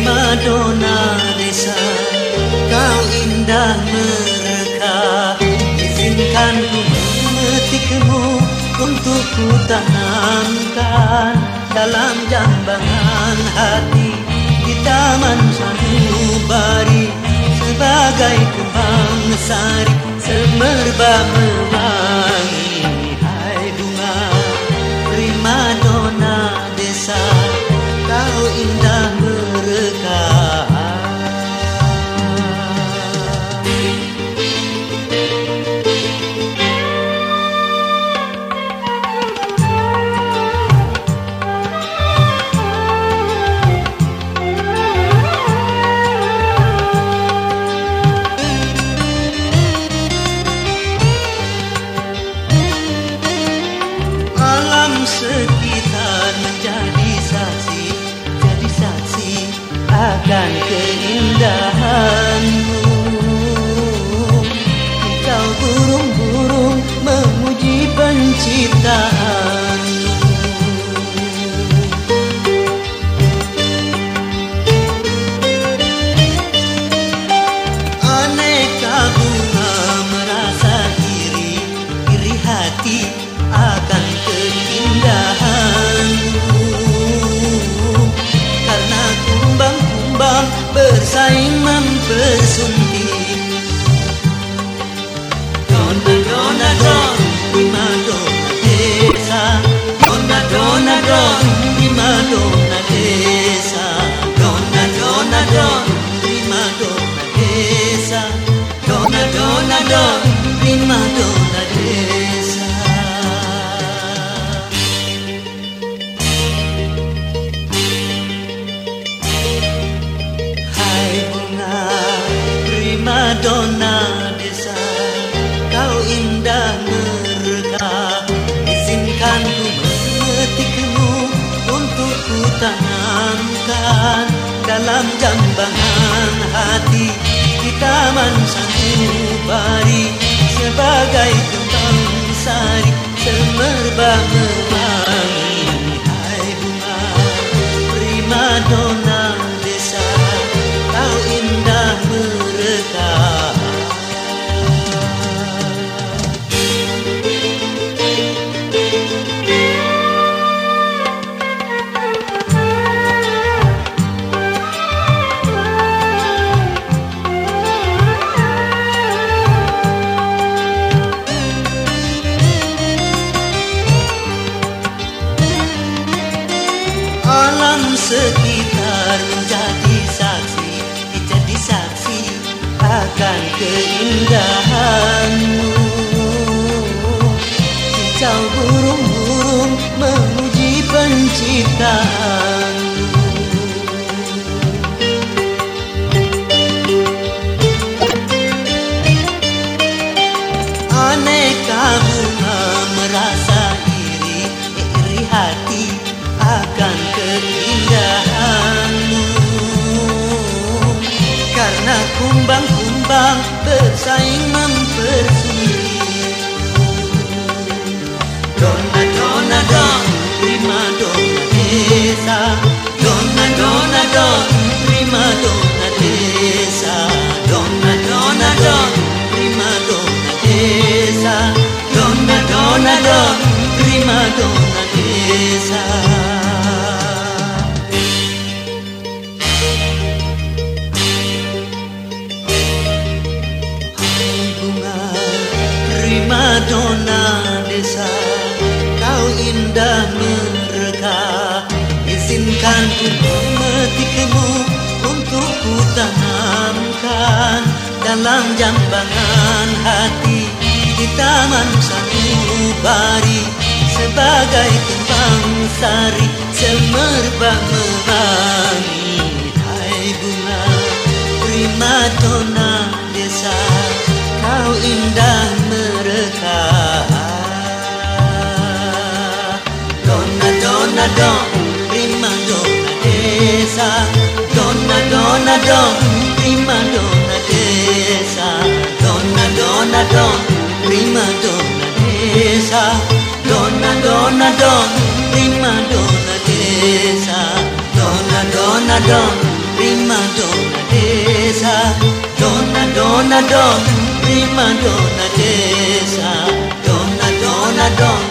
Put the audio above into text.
Madonna desa Kau indah merah. Izinkan ku memetikmu untuk ku tanamkan dalam jambangan hati di taman sanubari sebagai kembang sari semerbak mewangi Dalam jambangan hati. Di taman sanubari Sebagai kembang sari Semerbak mewangi Aneka bunga merasa iri Iri hati akan keindahanmu. Karena kumbang-kumbang bersaing mempersunting Dona, dona, don, bunga prima dona desa kau indah mereka izinkan ku memetikmu untuk ku tanamkan dalam jambangan hati di taman sanubari sebagai kembang sari semerbak mewangi Hai bunga primadona desa kau indah mereka Dona dona don primadona desa Dona dona don primadona desa Dona dona don primadona desa donna, prima donna tesa, donna, donna, donna, prima donna tesa, donna, donna, donna, prima donna tesa, donna, donna, donna.